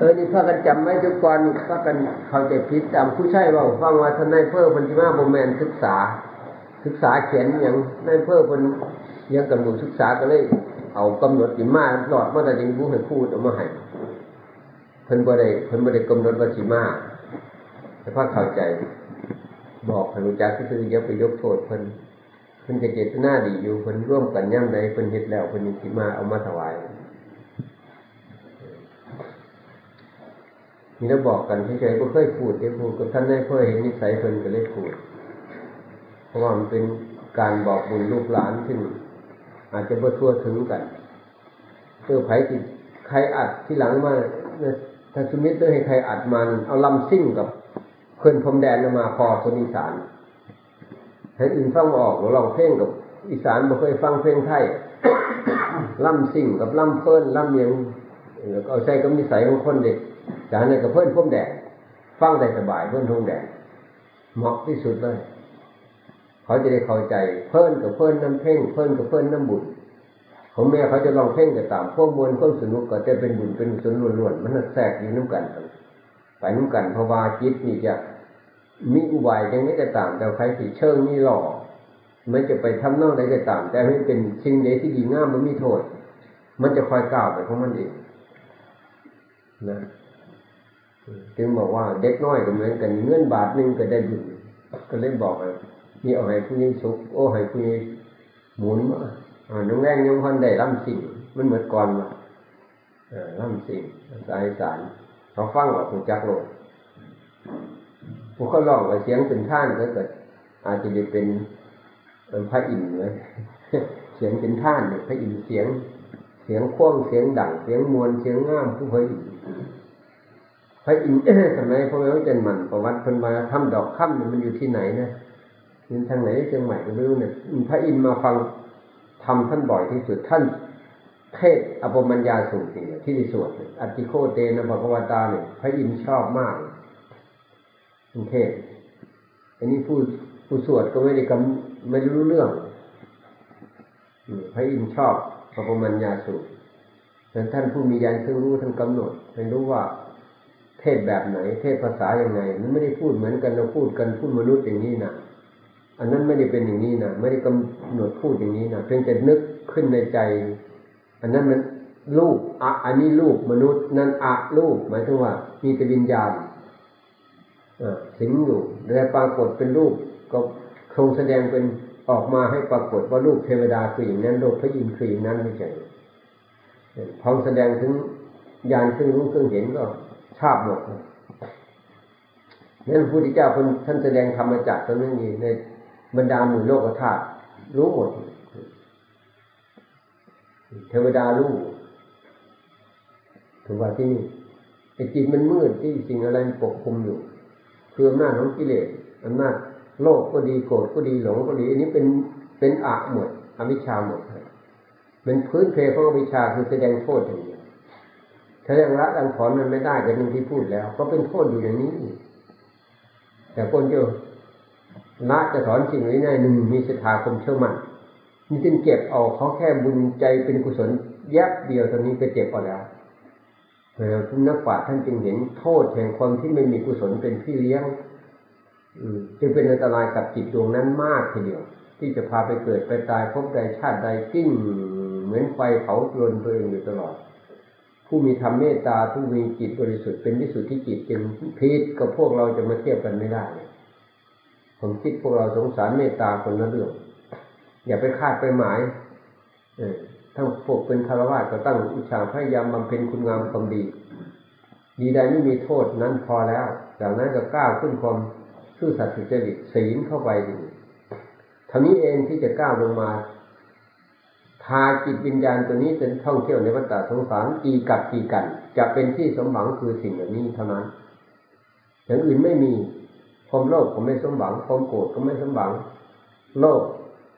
เออนี่พากันจำไว้ทุกวันพากันเข้าใจผิดจำผู้ใช่ว่าฟังว่าทนายเพิ่อพันธิมาบ่แมนศึกษา ศึกษาเขียนอย่างนายเพิ่อเพิ่นยังกำหนดศึกษาก็เลย เอากำหนดสิมาหลอดมาแต่จริงผู้ให้พูดเอามาให้เพิ่นบ่ได้เพิ่นบ่ได้กำหนดว่าสิมาแต่พาเข้าใจ บอกให้รู้จักที่คืออย่าไปยกโทษเพิ่นเพิ่นก็เจตนาดีอยู่เพิ่นร่วมกันย่ำใดเพิ่นเฮ็ดแล้วเพิ่นสิมาเอามาถวาย มีแล้วบอกกันเฉยๆก็เคยพูดได้พูดกับท่านได้เพื่อเห็นนิสัยเพิ่นก็เลยพูด เพราะว่ามันเป็นการบอกบุญลูกหลานซึ่งอาจจะบ่ทั่วถึงกันเพื่อไผติดใครอัดที่หลังมาถ้าสมิตด้วยให้ใครอัดมันเอาลำซิ่งกับเพื่อนพรมแดนมาพอคนอีสานให้อื่นฟังออกหรือลองเพลงกับ อีสานบ่เคยฟังเพลงไทยล่ำซิ่งกับล่ำเพิ่นล่ำเมียงแล้วก็เอาใช้กับนิสัยของคนเด็ก จากนั้นกับเพื่อนพรมแดนฟังได้สบายเพื่อนพรมแดนเหมาะที่สุดเลย เขาจะได้เข้าใจเพิ่นกับเพิ่นน้ำเพ่งเพิ่นกับเพิ่นน้ำบุญของแม่เขาจะลองเพ่งกับตามพวกมวลพวกสนุกก็จะเป็นบุญเป็นสุนล้วนๆมันแทรกอยู่น้ำกันไปน้ำกันเพราะว่าจิตนี่จะมีอุบายยังไม่ได้ตามแต่ใครสิเชิงนี่หล่อมันจะไปทำนอกใดก็ตาม แต่ให้เป็นสิ่งใดที่ดีงามมันมีโทษ มันจะคอยก้าวไปของมันเองนะ จึงบอกว่าเด็กน้อยก็เหมือนกันเงินบาทหนึ่งก็ได้บุญก็เลยบอกเลยนี่เอาให้ผู้ยิ่งสุขโอ้ให้ผู้ยิ่งหมุนมาอ่าน้องแรงยังพันได้ล่ำสิ่งมันเหมือนก่อนมาล่ำสิ่งสายสารเขาฟังว่าถูจักโลดพวกเขาลองว่าเสียงเป็นท่านก็เกิดอาจจะได้เป็นพระอินทร์เลยเสียงเป็นท่านเนี่ยพระอินทร์เสียง เสียงคว้างเสียงดังเสียงมวลเสียงง่ามผู้พระอินทร์ ระอินทร์สมัยพระแม่เจนมันประวัติเพิ่นมาทำดอกค่ำเนี่ยมันอยู่ที่ไหนนะมันทางไหนเชียงใหม่ก็ไม่รู้เนี่ยพระอินทร์มาฟังทำท่านบ่อยที่สุดท่านเทศอภมัญญาสูตรเนี่ยที่สวดอัติโคเตนะภควตาเนี่ยพระอินทร์ชอบมากเทศอันนี้ผู้ผู้สวดก็ไม่ได้กำไม่รู้เรื่องพระอินทร์ชอบอภมัญญาสูตรแต่ท่านผู้มีญาณซึ่งรู้ท่านกำหนดให้รู้ว่า เทศแบบไหน เทศภาษาอย่างไง มันไม่ได้พูดเหมือนกันเราพูดกันพูดมนุษย์อย่างนี้นะอันนั้นไม่ได้เป็นอย่างนี้นะไม่ได้กำหนดพูดอย่างนี้นะเพียงแต่นึกขึ้นในใจ อันนั้นมันรูปอะอันนี้รูปมนุษย์นั่นอะรูปหมายถึงว่า มีแต่วิญญาณสิงอยู่แต่ปรากฏเป็นรูปก็คงแสดงเป็นออกมาให้ปรากฏว่ารูปเทวดาคืออย่างนั้นรูปพระอินทร์คืออย่างนั้นไม่ใช่พอแสดงถึงญาณเครื่องรู้เครื่องเห็นก็ ทราบหมดนั้นพระพุทธเจ้าท่านแสดงธรรมจักรตรงนี้ในบรรดาหมู่โลกธาตุรู้หมด เทวดารู้ถึงว่าที่นี่ไอ้จิตมันมืดที่สิ่งอะไรปกคลุมอยู่คืออำนาจของกิเลสอำนาจโลภก็ดีโกรธก็ดีหลงก็ดี อันนี้เป็นเป็นอะหมดอวิชชาหมด เป็นพื้นเพของอวิชชาคือแสดงโทษอย่างนี้ แสดงละดังถอนมันไม่ได้กันหนึ่งที่พูดแล้ว ก็เป็นโทษอยู่อย่างนี้ แต่คนเยอะละจะถอนสิ่งนี้ได้หนึ่งมีศรัทธาคมเชื่อมั่นนี่จึงเก็บเอาเขาแค่บุญใจเป็นกุศลแยบเดียวตอนนี้ก็เจ็บพอแล้วเออทุนนักปราชญ์ท่านจึงเห็นโทษแห่งความที่ไม่มีกุศลเป็นพี่เลี้ยงอืจึงเป็นอันตรายกับจิตดวงนั้นมากทีเดียว ที่จะพาไปเกิดไปตายพบใดชาติใดกิ้งเหมือนไฟเผาโลนตัวเองอยู่ตลอด ผู้มีธรรมเมตตาผู้มีจิตบริสุทธิ์เป็นวิสุทธิจิตจึงพิษกับพวกเราจะมาเทียบกันไม่ได้ผมคิดพวกเราสงสารเมตตาคนละเรื่องอย่าไปคาดไปหมายเออทั้งพวกเป็นคารวะก็ตั้งอุชาพยายามบำเพ็ญคุณงามความดี ดีใดไม่มีโทษนั้นพอแล้วจากนั้นก็ก้าวขึ้นความซื่อสัตย์สุจริตศีลเข้าไปดีท่านี้เองที่จะก้าวลงมา พาจิตวิญญาณตัวนี้เป็นท่องเที่ยวในวัฏสงสารกีกับกีกัน จะเป็นที่สมหวังคือสิ่งเหล่านี้เท่านั้นอย่างอื่นไม่มีความโลภก็ไม่สมหวังความโกรธก็ไม่สมหวัง โลภ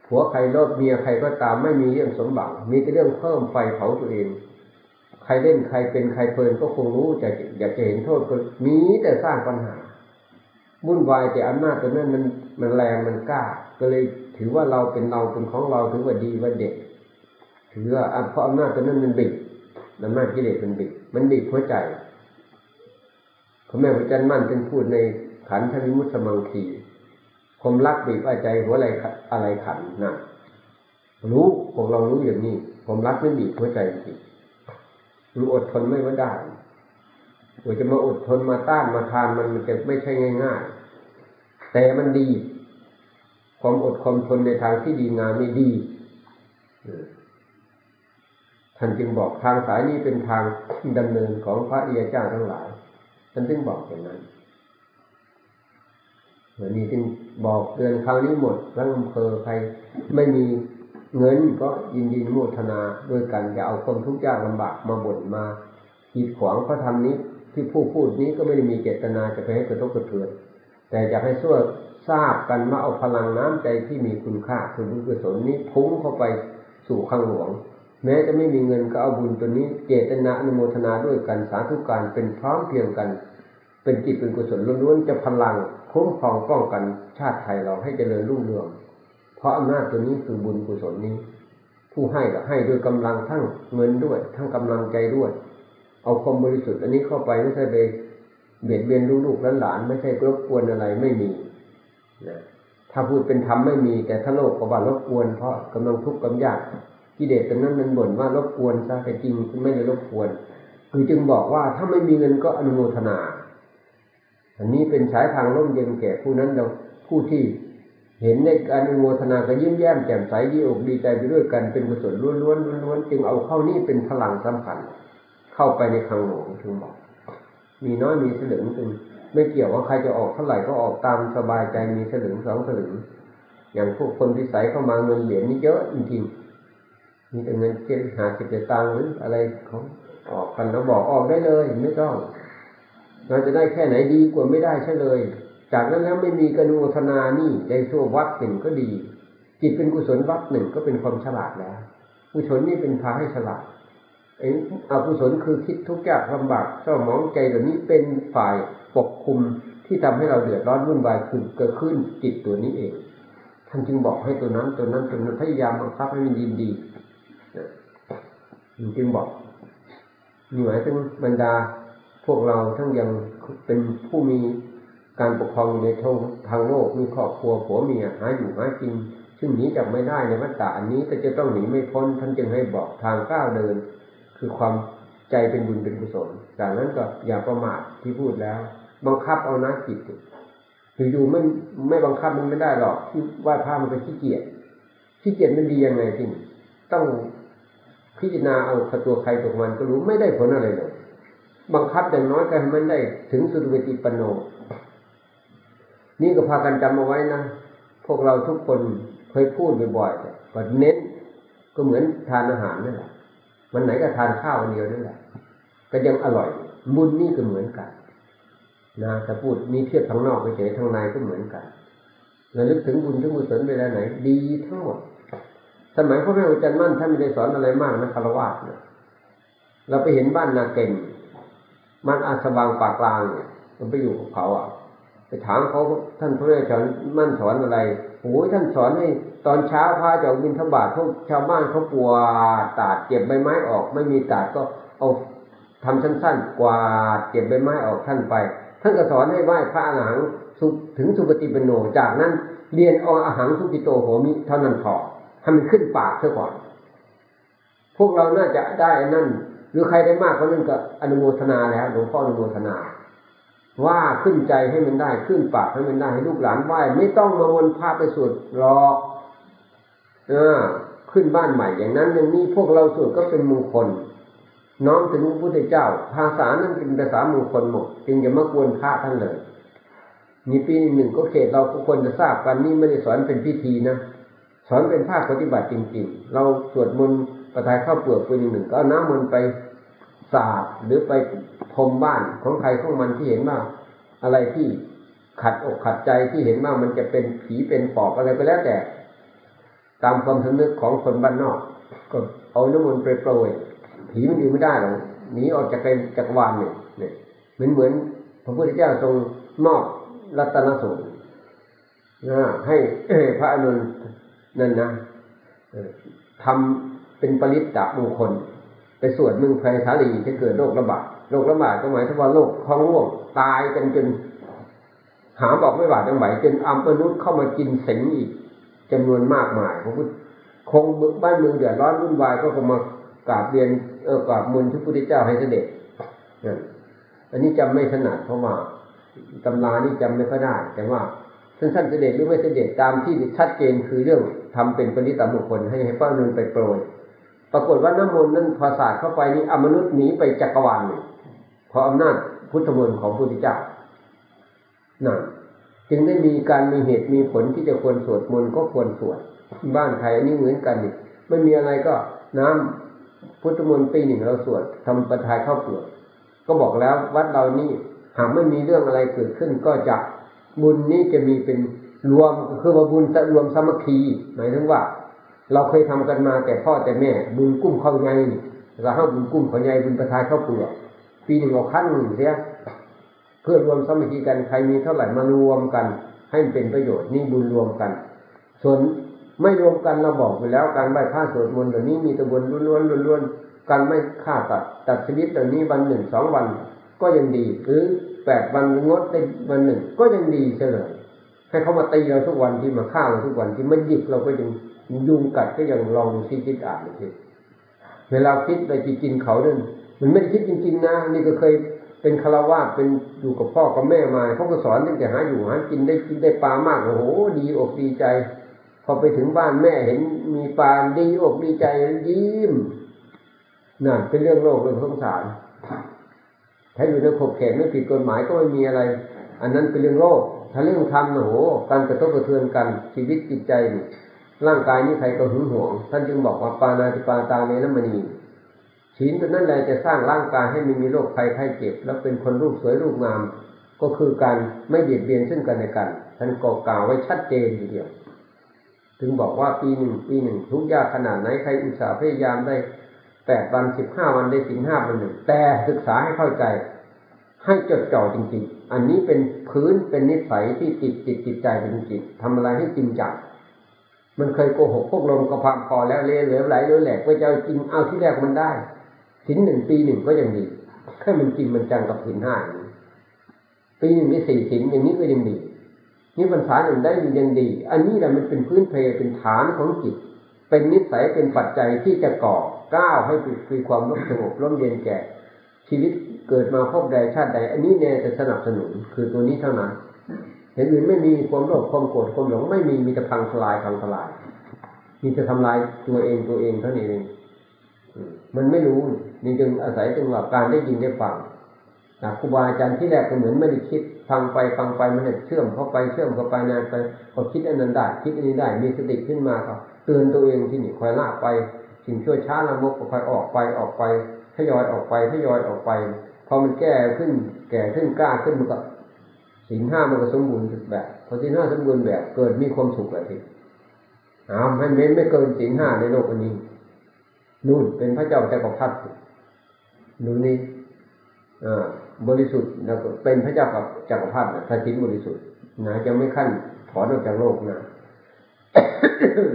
ผัวใครโลภเมียใครก็ตามไม่มีเรื่องสมหวัง มีแต่เรื่องเพิ่มไฟเผาตัวเอง ใครเล่นใครเป็นใครเพลินก็คงรู้จะอยากจะเห็นโทษก็มีแต่สร้างปัญหาวุ่นวายแต่อำนาจตัวนั้นมันมันแรงมันกล้า ก็เลยถือว่าเราเป็นเราเป็นของเราถือว่าดีว่าเด็ก ถือว่าเพราะอำนาจตัวนั้นมันบิดอำนาจกิเลสมันบิด มันบิดหัวใจพระแม่พระจันทร์มั่นจึงพูดในขันธวิมุตสมังคีความรักบีบว่าใจหัวอะไรอะไรขันนะรู้พวกเรารู้อย่างนี้ผมรักไม่บีบหัวใจจริงรู้อดทนไม่ว่าได้ว่าจะมาอดทนมาต้านมาทานมันมันจะไม่ใช่ง่าย ๆ แต่มันดี ความอดความทนในทางที่ดีงามไม่ดี ท่านจึงบอกทางสายนี้เป็นทางดำเนินของพระเอียเจ้าทั้งหลาย ท่านจึงบอกอย่างนั้นวันนี้จึงบอกเตือนคราวนี้หมดทั้งอำเภอใครไม่มีเงินก็ยินดีโมทนาด้วยกันอย่าเอาความทุกข์ยากลำบากมาบ่นมาขีดขวางพระธรรมนี้ที่ผู้พูดนี้ก็ไม่ได้มีเจตนาจะไปให้กระทบกระเทือน แต่อยากให้ส่วทราบกันว่าเอาพลังน้ำใจที่มีคุณค่าคือบุญกุศลนี้พุ่งเข้าไปสู่ข้างหลวง แม้จะไม่มีเงินก็เอาบุญตัวนี้เจตนาอนุโมทนาด้วยกันสาธุการเป็นพร้อมเพียงกัน เป็นจิตเป็นกุศลล้วนๆจะพลังคุ้มครองป้องกันชาติไทยเราให้เจริญรุ่งเรือง เพราะอำนาจตัวนี้คือบุญกุศลนี้ ผู้ให้ก็ให้ด้วยกำลังทั้งเงินด้วย ทั้งกำลังใจด้วย เอาความบริสุทธิ์อันนี้เข้าไปไม่ใช่ไปเบียดเบียนลูกๆหลานไม่ใช่รบกวนอะไรไม่มีนะถ้าพูดเป็นธรรมไม่มี แต่ถ้าโลกก็ว่ารบกวนเพราะกำลังทุกข์กำยาก กิเลสตรงนั้นมันบ่นว่ารบกวนซะแต่จริงไม่ได้รบกวน คือจึงบอกว่าถ้าไม่มีเงินก็อนุโมทนา อันนี้เป็นสายทางร่มเย็นแก่ผู้นั้นเราผู้ที่เห็นในการอนุโมทนาก็ยิ้มแย้มแจ่มใสดีอกดีใจไปด้วยกันเป็นกุศลล้วนๆล้วนๆจึงเอาเข้านี่เป็นพลังสำคัญ เข้าไปในคังหลวงถึงบอก มีน้อยมีสลึงจึงไม่เกี่ยวว่าใครจะออกเท่าไหร่ก็ออกตามสบายใจมีสลึงสองสลึงอย่างพวกคนที่ใสเข้ามาเงินเหรียญนี่เยอะจริงๆ มีแต่เงินเจ็ดหาสิบเจ็ดตังหรืออะไรของออกกันแล้วบอกออกได้เลย ไม่ต้อง เราจะได้แค่ไหนดีกว่าไม่ได้ใช่เลย จากนั้นแล้วไม่มีกนุทนานี่ในชั่ววัดหนึ่งก็ดี จิตเป็นกุศลวัดหนึ่งก็เป็นความฉลาดแล้วกุศลนี่เป็นพาให้ฉลาดไอ้อกุศลคือคิดทุกข์ยากลำบากเศร้าหมองใจเหล่านี้เป็นฝ่ายปกคุมที่ทำให้เราเดือดร้อนวุ่นวายคือเกิดขึ้นจิตตัวนี้เองท่านจึงบอกให้ตัวนั้นตัวนั้นตัวนั้นพยายามบังคับให้มันยินดี จึงบอกหมายถึงบรรดา พวกเราทั้งยังเป็นผู้มีการปกครองในทางทางโลกมีครอบครัวผัวเมียหาอยู่หากิน ซึ่งหนีจากไม่ได้ในวัฏฏะอันนี้ก็จะต้องหนีไม่พ้นท่านจึงให้บอกทางก้าวเดิน คือความใจเป็นบุญเป็นกุศลจากนั้นก็อย่าประมาทที่พูดแล้ว บังคับเอานะจิตอยู่ๆไม่ไม่บังคับมันไม่ได้หรอกที่ว่าพามันไปขี้เกียจขี้เกียจมันดียังไงที่ต้อง พิจารณาเอาตัวใครตัวมันก็รู้ไม่ได้ผลอะไรเลยบังคับอย่างน้อยก็ให้มันได้ถึงสุดเวทีปโน นี่ก็พากันจำเอาไว้นะ พวกเราทุกคนเคยพูดบ่อยๆแต่เน้นก็เหมือนทานอาหารนั่นแหละมันไหนก็ทานข้าวเดียวนั่นแหละ ก็ยังอร่อย บุญนี่ก็เหมือนกันนะถ้าพูดมีเทียบทางนอกไปเฉยทางในก็เหมือนกันเราลึกถึงบุญถึงกุศลไปแล้วไหน ดีทั้งหมด สมัยพระแม่อาจารย์มั่นท่านไม่ได้สอนอะไรมากนะคารวะเนะเราไปเห็นบ้านนาเก่งมันอาสบางปากกลางเนี่ยมันไปอยู่กับเขาอะ ไปถามเขาท่านพระอาจารย์มั่นสอนอะไรโอ้ยท่านสอนให้ตอนเช้าพาจะบินทบาทพวกชาวบ้านเขาปวดตาดเก็บใบไม้ออก ไม่มีตาดก็เอาทำสั้นๆกวาดเก็บใบไม้ออกท่านไป ท่านก็สอนให้ไหว้พระอรหังถึงสุปฏิปโน จากนั้นเรียนออาหังสุปิโตโหมิเท่านั้นพอ ให้มันขึ้นปากเสียก่อน พวกเราน่าจะได้นั่น หรือใครได้มากกว่านั้นก็อนุโมทนาแล้วหลวงพ่ออนุโมทนา ว่าขึ้นใจให้มันได้ขึ้นปากให้มันได้ให้ลูกหลานไหว้ไม่ต้องมาวนพาไปสวดรอเออขึ้นบ้านใหม่อย่างนั้นอย่างนี้พวกเราสวดก็เป็นมงคล น้อมถึงพระพุทธเจ้า ภาษานั้นเป็นภาษามงคลหมดจึงจะมากวนพระท่านเลยมีปีหนึ่งก็เขตเราทุกคนจะทราบกันนี่ไม่ได้สอนเป็นพิธีนะ สอนเป็นภาคปฏิบัติจริง ๆ เราสวดมนต์ประทายข้าวเปลือกไปหนึ่งก็เอาน้ำมนต์ไปสาดหรือไปพรมบ้านของใครของมันที่เห็นว่าอะไรที่ขัดอกขัดใจที่เห็นว่ามันจะเป็นผีเป็นปอบอะไรไปแล้วแต่ ตามความสำนึกของคนบ้านนอก ก็เอาน้ำมันไปโปรยผีมันอยู่ไม่ได้หรอกหนีออกจากเป็นจักรวาลเนี่ยเนี่ยเหมือนเหมือนพระพุทธเจ้าทรงมอบรัตนสูตรนะให้พระอนุน นั่นนะทำเป็นปริตตะมงคล ไปสวดมึงไพรสาลีจะเกิดโรคระบาดโรคระบาดก็หมายถึงว่าโรคท้องร่วงตายกันจน หาบอกไม่หวาดจังไหวจนอัมพนุษย์เข้ามากินสิงอีกจำนวนมากมายพระพุทธคงบ้านเมืองเดือดร้อนวุ่นวายก็คงมากราบเรียนเออกราบมูลพระพุทธเจ้าให้เสด็จนั่นอันนี้จำไม่ถนัดเพราะว่าตำรานี่จำไม่ค่อยได้ แต่ว่า ท่านท่านเสด็จหรือไม่เสด็จตามที่ชัดเจนคือเรื่องทำเป็นปณิตามงคลให้ให้พระนุนไปโปรย ปรากฏว่าน้ำมนต์นั้นพอสาดเข้าไปนี่อมนุษย์หนีไปจักรวาลเลยเพราะอำนาจพุทธมนต์ของพระพุทธเจ้านั่นจึงได้มีการมีเหตุมีผลที่จะควรสวดมนต์ก็ควรสวดบ้านใครอันนี้เหมือนกันนี่ไม่มีอะไรก็น้ำพุทธมนต์ปีหนึ่งเราสวดทำประทายเข้าเปลือกก็บอกแล้ววัดเรานี่หากไม่มีเรื่องอะไรเกิดขึ้นก็จะ บุญนี้จะมีเป็นรวมคือว่าบุญรวมสามัคคีหมายถึงว่า เราเคยทำกันมาแต่พ่อแต่แม่ บุญกุ้มข้าใหญ่เราให้บุญกุ้มข้าใหญ่บุญประทายข้าวเปลือกปีหนึ่งเอาขั้นหนึ่งเสียเพื่อรวมสามัคคีกันใครมีเท่าไหร่มารวมกัน ให้เป็นประโยชน์นี่บุญรวมกัน ส่วนไม่รวมกันเราบอกไปแล้วการไหว้พระสวดมนต์เดี๋ยวนี้มีแต่บุญล้วนๆล้วนๆการไม่ฆ่าตัดตัดชีวิตเดี๋ยวนี้วันหนึ่งสองวัน ก็ยังดี หรือแปดวันงดได้วันหนึ่ง ก็ยังดีเฉลยให้เขามาตีเราทุกวันที่มาฆ่าเราทุกวันที่มันหยิกเราก็ยังยุงกัดก็ยังลองคิดคิดอ่านคิดเวลาคิดไปจะกินเขาเนี่ยมันไม่ได้คิดจริง ๆ นะ นี่ก็เคยเป็นคารวะเป็นอยู่กับพ่อกับแม่มาเขาก็สอนตั้งแต่หาอยู่หากินได้กินได้ปลามากโอ้โหดีอกดีใจ พอไปถึงบ้านแม่เห็นมีปลาดีอกดีใจยิ้มนั่นเป็นเรื่องโลกเรื่องสงสาร ถ้าอยู่ในขอบเขตไม่ผิดกฎหมายก็ไม่มีอะไร อันนั้นเป็นเรื่องโลกถ้าเรื่องธรรมโอ้โหการกระทบกระเทือนกันชีวิตจิตใจนี่ร่างกายนี้ใครก็หึงหวง ท่านจึงบอกว่าปานาติปาตาเมนมณีศีลตัวนั้นแหละจะสร้างร่างกายให้ม่มีโรคภัยไข้เจ็บ แล้วเป็นคนรูปสวยรูปงาม ก็คือการไม่เบียดเบียนซึ่งกันและกัน ท่านก็กล่าวไว้ชัดเจนทีเดียว ถึงบอกว่าปีหนึ่งปีหนึ่งทุกยากขนาดไหนใครอุตส่าห์พยายามได้ แปดวันสิบห้าวันได้สิบห้าวันหนึ่งแต่ศึกษาให้เข้าใจ ให้จดจ่อจริงๆ อันนี้เป็นพื้นเป็นนิสัยที่ติดจิตจิตใจเป็นจิตทำอะไรให้จริงจังมันเคยโกหกพวกลมกระพามพอแล้วเละเหลวไหลเหลวแหลกก็จะจริงเอาที่แรกมันได้สินหนึ่งปีหนึ่งก็ยังดีแค่มันจริงมันจังกับสินห้าปีหนึ่งได้สี่สินอย่างนี้ก็ยังดีนี่ภาษาหนึ่งได้ยังดี อันนี้แหละมันเป็นพื้นเพเป็นฐานของจิต เป็นนิสัยเป็นปัจจัยที่จะก่อ ก้าวให้มีความร่มสงบร่มเย็นแก่ชีวิตเกิดมาพบใดชาติใด อันนี้แน่จะสนับสนุนคือตัวนี้เท่านั้นเห็นอื่นไม่มีความโลภความโกรธความหลงไม่มีมีแต่พังทลายพังทลาย มีจะทำลายตัวเองตัวเองเท่านี้เองมันไม่รู้นี่จึงอาศัยจังหวะการได้ยินได้ฟังครูบาอาจารย์ที่แรกก็เหมือนไม่ได้คิดฟังไปฟังไปมันเชื่อมเข้าไปเชื่อมเข้าไปนานไปก็คิดอันนั้นได้คิดอันนี้ได้มีสติขึ้นมาก็เตือนตัวเองที่นี่คอยละไป สิ่งชั่วช้าละมกก็คอยออกไปออกไปทยอยออกไปทยอยออกไปพอมันแก่ขึ้นแก่ขึ้นกล้าขึ้นมันก็สินห้ามันก็สมบูรณ์แบบพอสินห้าสมบูรณ์แบบเกิดมีความสุขเลยทีอ้าวมันไม่ไม่เกินสินห้าในโลกนี้นู่นเป็นพระเจ้าจักรพรรดินู่นนี่บริสุทธิ์แล้วก็เป็นพระเจ้ากับจักรพรรดิถ้าทิ้งบริสุทธิ์นะจะไม่ขั้นถอนออกจากโลกนะ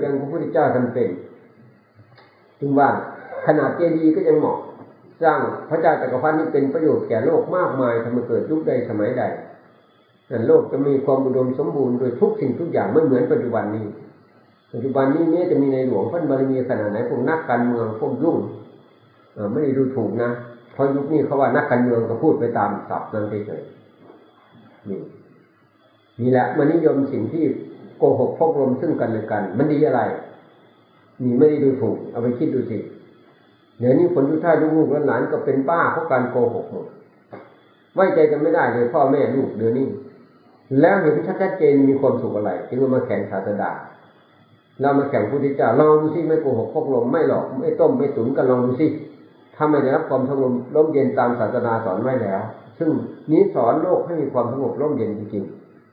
ยังพระพุทธเจ้าท่านเป็น จึงว่าขนาดเจดีย์ก็ยังเหมาะ สร้างพระเจ้าจักรพรรดินี่เป็นประโยชน์แก่โลกมากมายทำให้เกิดยุคใดสมัยใดนั่นโลกจะมีความอุดมสมบูรณ์โดยทุกสิ่งทุกอย่างไม่เหมือนปัจจุบันนี้ ปัจจุบันนี้แม้จะมีในหลวงพันบารมีขนาดไหนพวกนักการเมืองพวกยุ่งไม่ได้ดูถูกนะเพราะยุคนี้เขาว่านักการเมืองก็พูดไปตามศัพท์นั้นเฉยๆนี่นี่แหละมันนิยมสิ่งที่โกหกพกลมซึ่งกันและกัน มันดีอะไร นี่ไม่ได้ดูถูกเอาไปคิดดูสิเดี๋ยวนี้คนทุกท่าลูกหลานก็เป็นบ้าเพราะการโกหกหมดไว้ใจกันไม่ได้เลยพ่อแม่ลูกเดี๋ยวนี้ แล้วเห็นชัดเจนมีความสุขอะไรจึงมาแข่งศาสดาเรามาแข่งพุทธเจ้าลองดูสิไม่โกหกพกลมไม่หลอกไม่ต้มไม่ตุ๋นกันลองดูสิถ้าไม่ได้รับความสงบร่มเย็นตามศาสนาสอนไว้แล้ว ซึ่งนี้สอนโลกให้มีความสงบร่มเย็นจริง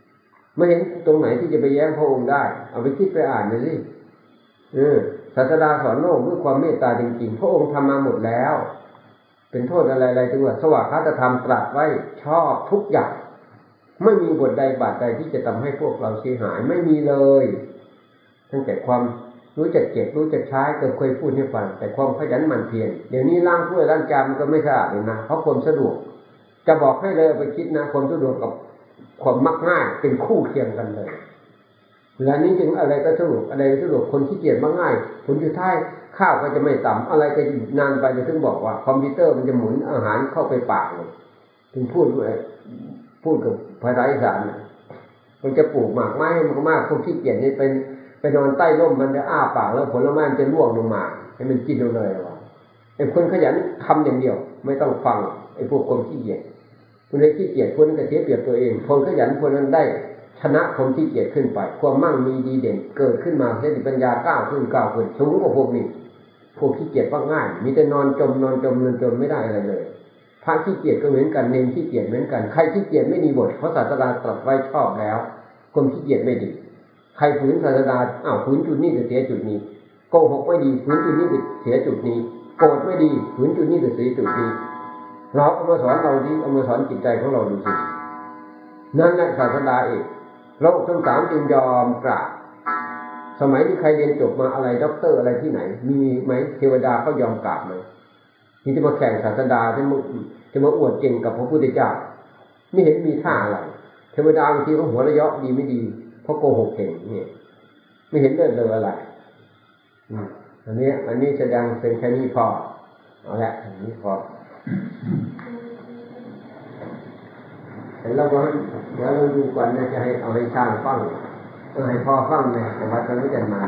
ๆไม่เห็นตรงไหนที่จะไปแย้งพระองค์ได้ เอาไปคิดไปอ่านดูสิ ศาสดาสอนโลกด้วยความเมตตาจริงๆ พระองค์ทำมาหมดแล้ว เป็นโทษอะไรๆถึงว่าสวากขาตธรรมตรัสไว้ชอบทุกอย่าง ไม่มีบทใดบาทใดที่จะทำให้พวกเราเสียหายไม่มีเลย ตั้งแต่ความรู้จักเก็บรู้จักใช้เคยเคยพูดให้ฟังแต่ความขยันหมั่นเพียรเดี๋ยวนี้ล้างถ้วยล้างจานมันก็ไม่สะอาดเลยนะเพราะความสะดวก จะบอกให้เลยเอาไปคิดนะความสะดวกกับความมักง่ายเป็นคู่เคียงกันเลย เวลานี้จึงอะไรก็สะดวกอะไรก็สะดวกคนขี้เกียจมักง่าย ผลสุดท้ายข้าวก็จะไม่ต่ำอะไรก็นานไปจะถึงบอกว่า คอมพิวเตอร์มันจะหมุนอาหารเข้าไปปากเลยถึงพูดด้วยพูดกับภาษาอีสานมันจะปลูกหมากไม้หมันมากคนขี้เกียจนี่เป็นไปนอนใต้ร่มมันจะอ้าปากแล้วผลไม้มันจะร่วงลงมา ให้มันกินเลยว่าไอ้คนขยันทำอย่างเดียว ไม่ต้องฟังไอ้พวกคนขี้เกียจคนที่ขี้เกียจคนนั้นก็เสียเปรียบตัวเองคนขยันคนนั้นได้ ชนะคนขี้เกียจขึ้นไป ความมั่งมีดีเด่น เกิดขึ้นมาสติปัญญาก้าวขึ้นก้าวขึ้นสูงกว่าพวกนี้พวกขี้เกียจว่าง่าย มีแต่นอนจมนอนจมนอนจมไม่ได้อะไรเลยพระขี้เกียจก็เหมือนกันเนรขี้เกียจเหมือนกันใครขี้เกียจไม่มีบทเพราะศาสดาตรัสไว้ชอบแล้วคนขี้เกียจไม่ดี ใครฝืนศาสดาอ้าวฝืนจุดนี้ก็เสียจุดนี้โกหกไม่ดีฝืนจุดนี้ก็เสียจุดนี้โกรธไม่ดีฝืนจุดนี้ก็เสียจุดนี้เราเอามาสอนเราดีเอามาสอนจิตใจของเราดูสินั่นแหละศาสดาเอง โลกทั้งสามจึงยอมกราบสมัยที่ใครเรียนจบมาอะไรด็อกเตอร์อะไรที่ไหน มีไหมเทวดาเขายอมกราบไหมที่จะมาแข่งศาสดาจะมาจะมาอวดเก่งกับพระพุทธเจ้าไม่เห็นมีท่าอะไรเทวดาบางทีเขาหัวระยะดีไม่ดีเพราะโกหกเก่งเนี่ยไม่เห็นเดินเลยอะไรอันนี้อันนี้แสดงเป็นแค่นี้พอเอาละอันนี้พอ แต่เราเดี๋ยวเราดูก่อนนะจะให้เอาให้ช่างฟังเออให้พ่อฟังเลยแต่ว่าตอนนี้จะมา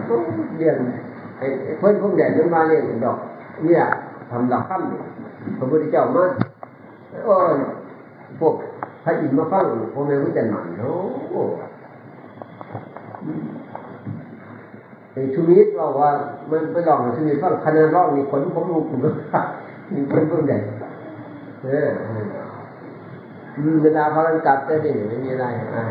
เรียนไอ้เพื่อนพวกใหญ่มันมาเรียนดอก เนี่ยทำดอกข้ามพระพุทธเจ้ามาโอ้ยพวกพระอินทร์มาฟังพวกแม่วิจารณ์หมันโอ้ไอ้ชูวิทย์บอกว่ามันไปลองชูวิทย์ฟังคะแนนรอบมีคนผมรู้ผมก็มีคนพวกใหญ่เออ มเวลาพากันกลับได้ดิไม่มีอะไรอ่า